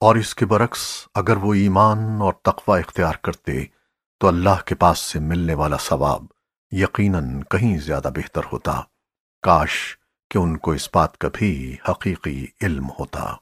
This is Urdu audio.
اور اس کے برعکس اگر وہ ایمان اور تقوی اختیار کرتے تو اللہ کے پاس سے ملنے والا ثواب یقیناً کہیں زیادہ بہتر ہوتا۔ کاش کہ ان کو اس بات کا بھی حقیقی علم ہوتا۔